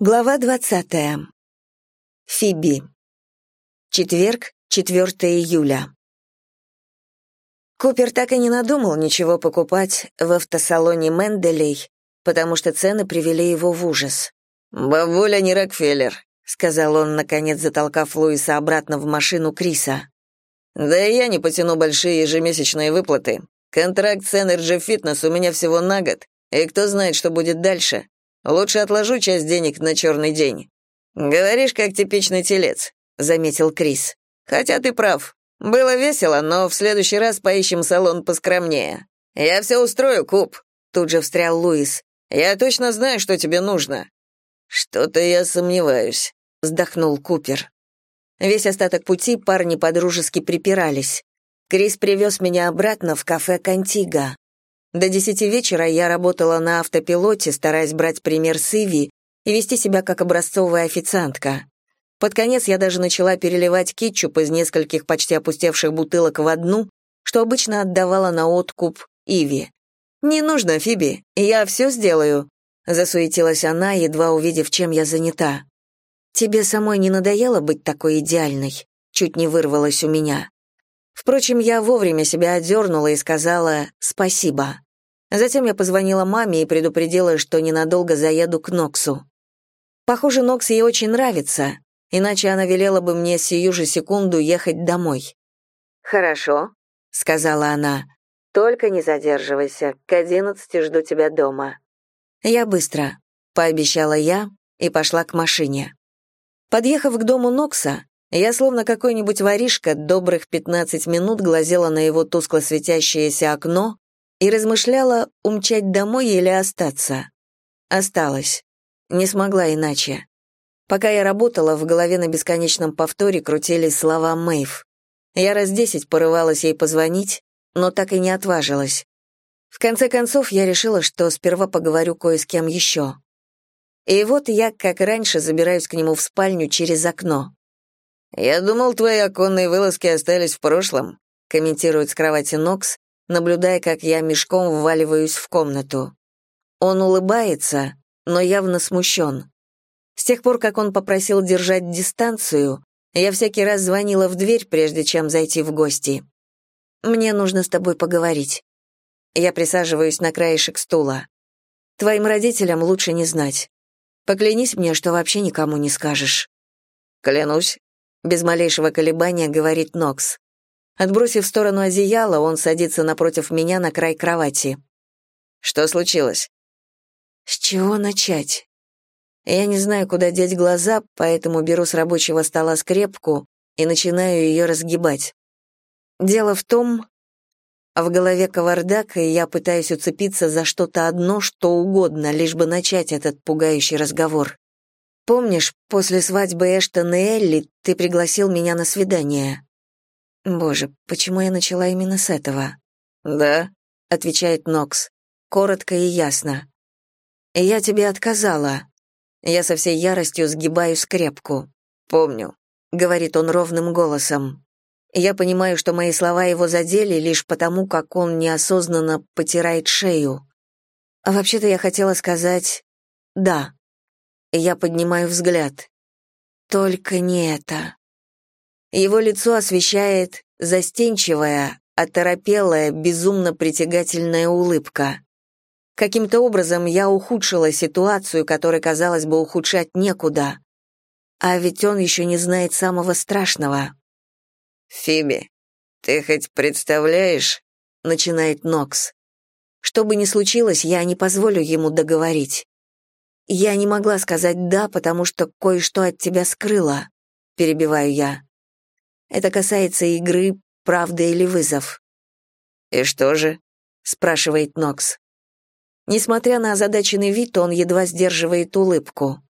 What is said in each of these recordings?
Глава 20. Фиби. Четверг, 4 июля. Купер так и не надумал ничего покупать в автосалоне Менделей, потому что цены привели его в ужас. «Бабуля не Рокфеллер», — сказал он, наконец затолкав Луиса обратно в машину Криса. «Да и я не потяну большие ежемесячные выплаты. Контракт с Energy Fitness у меня всего на год, и кто знает, что будет дальше. Лучше отложу часть денег на черный день. Говоришь, как типичный телец, заметил Крис. Хотя ты прав. Было весело, но в следующий раз поищем салон поскромнее. Я все устрою, Куб. Тут же встрял Луис. Я точно знаю, что тебе нужно. Что-то я сомневаюсь, вздохнул Купер. Весь остаток пути парни подружески припирались. Крис привез меня обратно в кафе Кантига. До десяти вечера я работала на автопилоте, стараясь брать пример с Иви и вести себя как образцовая официантка. Под конец я даже начала переливать кетчуп из нескольких почти опустевших бутылок в одну, что обычно отдавала на откуп Иви. «Не нужно, Фиби, я все сделаю», — засуетилась она, едва увидев, чем я занята. «Тебе самой не надоело быть такой идеальной?» Чуть не вырвалось у меня. Впрочем, я вовремя себя отдернула и сказала «спасибо». Затем я позвонила маме и предупредила, что ненадолго заеду к Ноксу. Похоже, Нокс ей очень нравится, иначе она велела бы мне сию же секунду ехать домой. «Хорошо», — сказала она. «Только не задерживайся. К одиннадцати жду тебя дома». «Я быстро», — пообещала я и пошла к машине. Подъехав к дому Нокса, я словно какой-нибудь воришка добрых 15 минут глазела на его тускло светящееся окно и размышляла, умчать домой или остаться. Осталась. Не смогла иначе. Пока я работала, в голове на бесконечном повторе крутились слова Мэйв. Я раз десять порывалась ей позвонить, но так и не отважилась. В конце концов, я решила, что сперва поговорю кое с кем еще. И вот я, как раньше, забираюсь к нему в спальню через окно. «Я думал, твои оконные вылазки остались в прошлом», комментирует с кровати Нокс, наблюдая, как я мешком вваливаюсь в комнату. Он улыбается, но явно смущен. С тех пор, как он попросил держать дистанцию, я всякий раз звонила в дверь, прежде чем зайти в гости. «Мне нужно с тобой поговорить». Я присаживаюсь на краешек стула. «Твоим родителям лучше не знать. Поклянись мне, что вообще никому не скажешь». «Клянусь», без малейшего колебания говорит Нокс. Отбросив в сторону одеяла, он садится напротив меня на край кровати. Что случилось? С чего начать? Я не знаю, куда деть глаза, поэтому беру с рабочего стола скрепку и начинаю ее разгибать. Дело в том, в голове кавардак, и я пытаюсь уцепиться за что-то одно, что угодно, лишь бы начать этот пугающий разговор. Помнишь, после свадьбы Эштона и Элли ты пригласил меня на свидание? Боже, почему я начала именно с этого? Да, отвечает Нокс, коротко и ясно. Я тебе отказала. Я со всей яростью сгибаю скрепку. Помню, говорит он ровным голосом. Я понимаю, что мои слова его задели лишь потому, как он неосознанно потирает шею. А вообще-то я хотела сказать «да». Я поднимаю взгляд. Только не это. Его лицо освещает застенчивая, оторопелая, безумно притягательная улыбка. Каким-то образом я ухудшила ситуацию, которой, казалось бы, ухудшать некуда. А ведь он еще не знает самого страшного. «Фиби, ты хоть представляешь?» — начинает Нокс. Что бы ни случилось, я не позволю ему договорить. «Я не могла сказать «да», потому что кое-что от тебя скрыла», — перебиваю я. Это касается игры «Правда или вызов». «И что же?» — спрашивает Нокс. Несмотря на озадаченный вид, он едва сдерживает улыбку.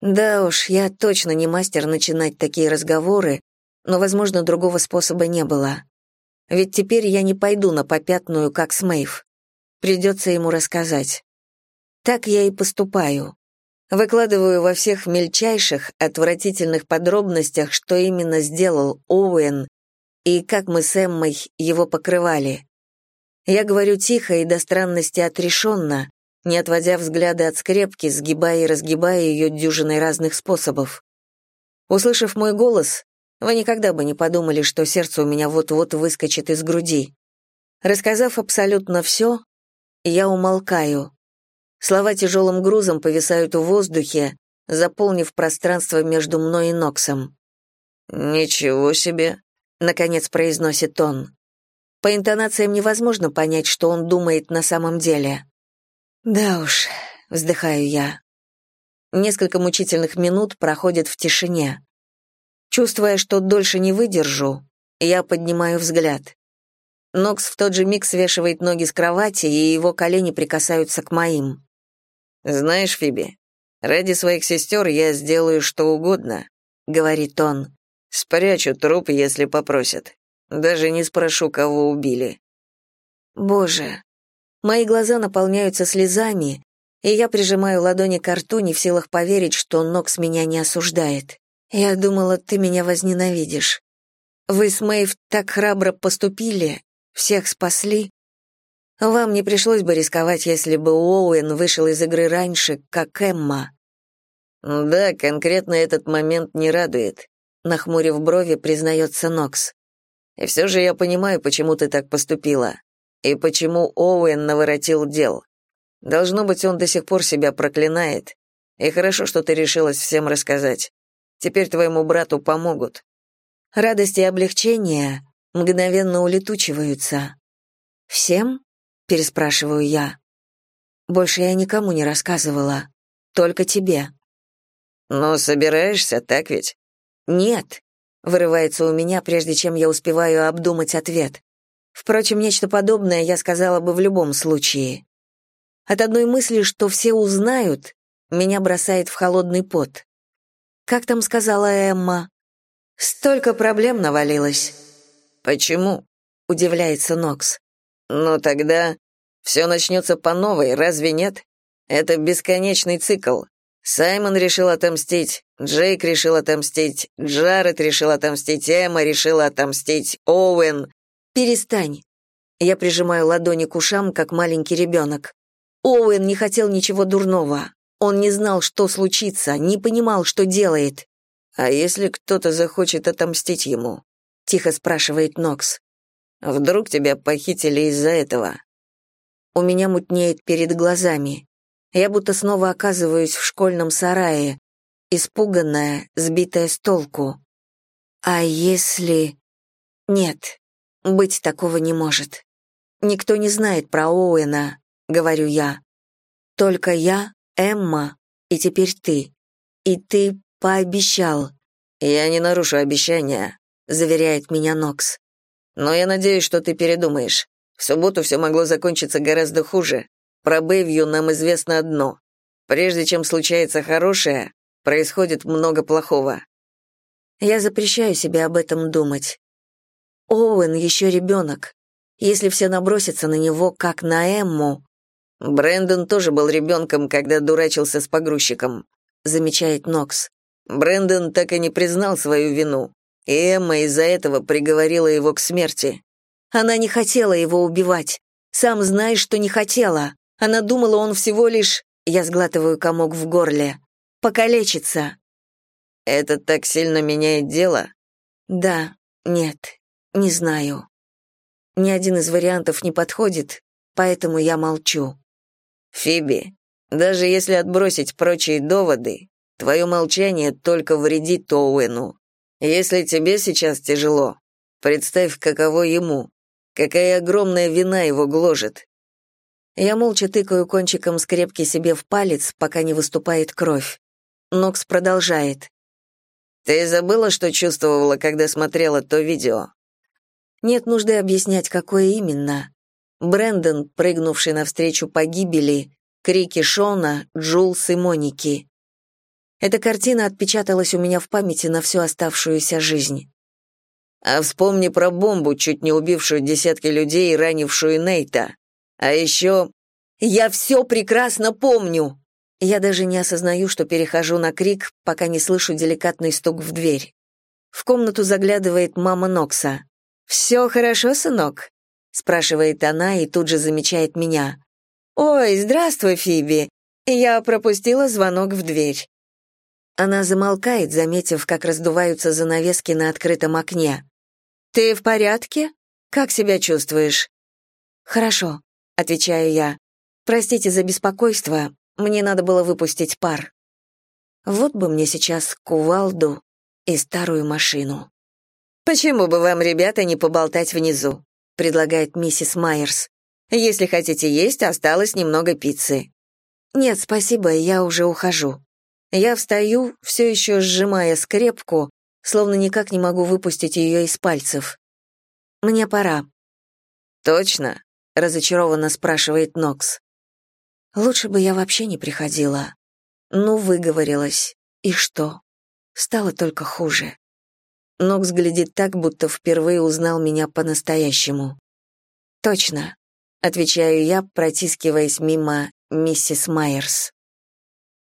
Да уж, я точно не мастер начинать такие разговоры, но, возможно, другого способа не было. Ведь теперь я не пойду на попятную, как с Мэйв. Придется ему рассказать. Так я и поступаю. Выкладываю во всех мельчайших, отвратительных подробностях, что именно сделал Оуэн и как мы с Эммой его покрывали. Я говорю тихо и до странности отрешенно, не отводя взгляды от скрепки, сгибая и разгибая ее дюжиной разных способов. Услышав мой голос, вы никогда бы не подумали, что сердце у меня вот-вот выскочит из груди. Рассказав абсолютно все, я умолкаю. Слова тяжелым грузом повисают в воздухе, заполнив пространство между мной и Ноксом. «Ничего себе!» — наконец произносит он. По интонациям невозможно понять, что он думает на самом деле. «Да уж», — вздыхаю я. Несколько мучительных минут проходят в тишине. Чувствуя, что дольше не выдержу, я поднимаю взгляд. Нокс в тот же миг свешивает ноги с кровати, и его колени прикасаются к моим. «Знаешь, Фиби, ради своих сестер я сделаю что угодно», — говорит он. «Спрячу труп, если попросят. Даже не спрошу, кого убили». Боже, мои глаза наполняются слезами, и я прижимаю ладони к рту, не в силах поверить, что Нокс меня не осуждает. Я думала, ты меня возненавидишь. Вы с Мэйв так храбро поступили, всех спасли. Вам не пришлось бы рисковать, если бы Оуэн вышел из игры раньше, как Эмма. Да, конкретно этот момент не радует, нахмурив брови, признается Нокс. И все же я понимаю, почему ты так поступила. И почему Оуэн наворотил дел. Должно быть, он до сих пор себя проклинает. И хорошо, что ты решилась всем рассказать. Теперь твоему брату помогут. Радость и облегчение мгновенно улетучиваются. Всем? Переспрашиваю я. Больше я никому не рассказывала, только тебе. Но собираешься, так ведь? Нет, вырывается у меня, прежде чем я успеваю обдумать ответ. Впрочем, нечто подобное я сказала бы в любом случае. От одной мысли, что все узнают, меня бросает в холодный пот. Как там сказала Эмма? Столько проблем навалилось. Почему? Удивляется Нокс. Ну тогда все начнется по новой, разве нет? Это бесконечный цикл. Саймон решил отомстить, Джейк решил отомстить, Джаред решил отомстить, Эмма решила отомстить, Оуэн. Перестань. Я прижимаю ладони к ушам, как маленький ребенок. Оуэн не хотел ничего дурного. Он не знал, что случится, не понимал, что делает. «А если кто-то захочет отомстить ему?» — тихо спрашивает Нокс. «Вдруг тебя похитили из-за этого?» У меня мутнеет перед глазами. Я будто снова оказываюсь в школьном сарае, испуганная, сбитая с толку. А если... Нет, быть такого не может. Никто не знает про Оуэна, говорю я. Только я Эмма, и теперь ты. И ты пообещал. Я не нарушу обещания, заверяет меня Нокс. Но я надеюсь, что ты передумаешь. В субботу все могло закончиться гораздо хуже. Про Бэйвью нам известно одно. Прежде чем случается хорошее, происходит много плохого. Я запрещаю себе об этом думать. Оуэн еще ребенок. Если все набросятся на него, как на Эмму, Брэндон тоже был ребенком, когда дурачился с погрузчиком, замечает Нокс. Брэндон так и не признал свою вину, и Эмма из-за этого приговорила его к смерти. Она не хотела его убивать. Сам знаешь, что не хотела. Она думала, он всего лишь... Я сглатываю комок в горле. Покалечится. Это так сильно меняет дело? Да, нет, не знаю. Ни один из вариантов не подходит, поэтому я молчу. Фиби, даже если отбросить прочие доводы, твое молчание только вредит Оуэну. Если тебе сейчас тяжело, представь, каково ему, какая огромная вина его гложет. Я молча тыкаю кончиком скрепки себе в палец, пока не выступает кровь. Нокс продолжает. «Ты забыла, что чувствовала, когда смотрела то видео?» Нет нужды объяснять, какое именно. Брэндон, прыгнувший навстречу погибели, крики Шона, Джулс и Моники. Эта картина отпечаталась у меня в памяти на всю оставшуюся жизнь. А вспомни про бомбу, чуть не убившую десятки людей и ранившую Нейта. А еще... «Я все прекрасно помню!» Я даже не осознаю, что перехожу на крик, пока не слышу деликатный стук в дверь. В комнату заглядывает мама Нокса. «Все хорошо, сынок?» спрашивает она и тут же замечает меня. «Ой, здравствуй, Фиби. Я пропустила звонок в дверь». Она замолкает, заметив, как раздуваются занавески на открытом окне. «Ты в порядке? Как себя чувствуешь?» «Хорошо», — отвечаю я. «Простите за беспокойство, мне надо было выпустить пар». Вот бы мне сейчас кувалду и старую машину. «Почему бы вам, ребята, не поболтать внизу?» — предлагает миссис Майерс. «Если хотите есть, осталось немного пиццы». «Нет, спасибо, я уже ухожу». Я встаю, все еще сжимая скрепку, словно никак не могу выпустить ее из пальцев. «Мне пора». «Точно?» — разочарованно спрашивает Нокс. «Лучше бы я вообще не приходила. Ну, выговорилась. И что? Стало только хуже». Нокс глядит так, будто впервые узнал меня по-настоящему. «Точно», — отвечаю я, протискиваясь мимо миссис Майерс.